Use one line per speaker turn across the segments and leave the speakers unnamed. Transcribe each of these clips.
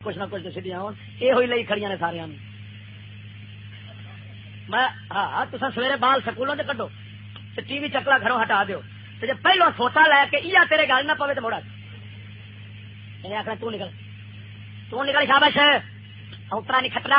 ਕੁਛ ਨਾ ਕੁਛ ਸਿੱਧੀਆਂ ਹੋਣ ਇਹੋ ਹੀ ਲਈ ਖੜੀਆਂ ਨੇ ਸਾਰਿਆਂ ਨੂੰ ਮੈਂ ਹਾਂ ਤੁਸੀਂ ਸਵੇਰੇ ਬਾਲ ਸਕੂਲੋਂ ਤੇ ਕੱਢੋ ਤੇ ਟੀਵੀ ਚੱਕਲਾ ਘਰੋਂ ਹਟਾ ਦਿਓ ਤੇ ਜੇ ਪਹਿਲਾਂ ਫੋਟਾ ਲੈ ਕੇ ਇਹ ਤੇਰੇ ਗੱਲ ਨਾ ਪਵੇ ਤੇ ਮੋੜਾ ਇਹ ਆਖਣਾ ਤੂੰ ਨਿਕਲ ਤੂੰ ਨਿਕਲ ਸ਼ਾਬਾਸ਼ ਉਤਰਾ ਨਹੀਂ ਖਤਰਾ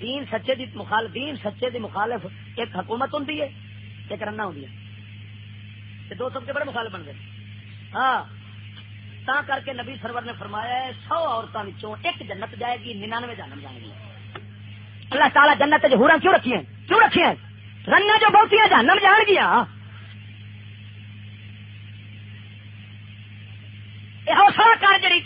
دین سچے دی مخالف دین سچے دی مخالف ایک حکومت ہوں ایک رنا ہوں دو سب کے بڑے مخالف بن گئے۔ ہاں تا کر کے نبی سرور نے فرمایا ہے، سو عورتوں ایک جنت جائے گی، ننانوے جانم جائے گی۔ اللہ تعالیٰ جنت ہورا کیوں رکھی ہیں کیوں رکھی ہیں رنگا جو بہت ہی جانم جان گیا۔ حوصلہ کر جی